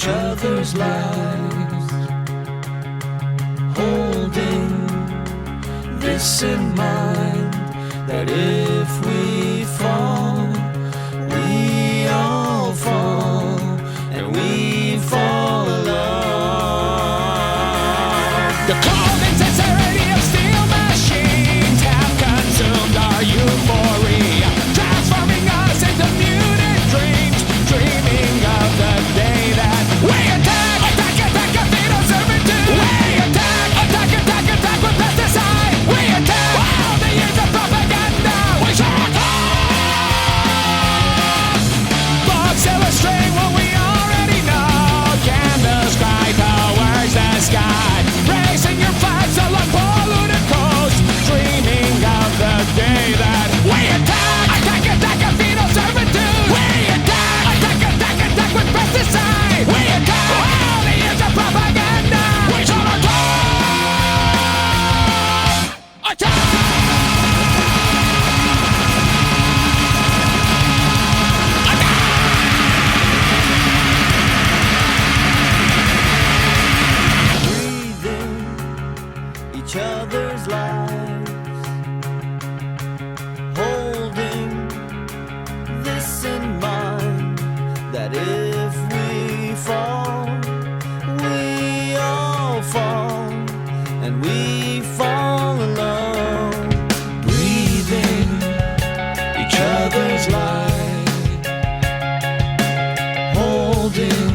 each other's lives. Holding this in mind that if we fall, we all fall, and we fall in love. each other's lives. Holding this in mind that if we fall, we all fall, and we fall alone. Breathing each other's life. Holding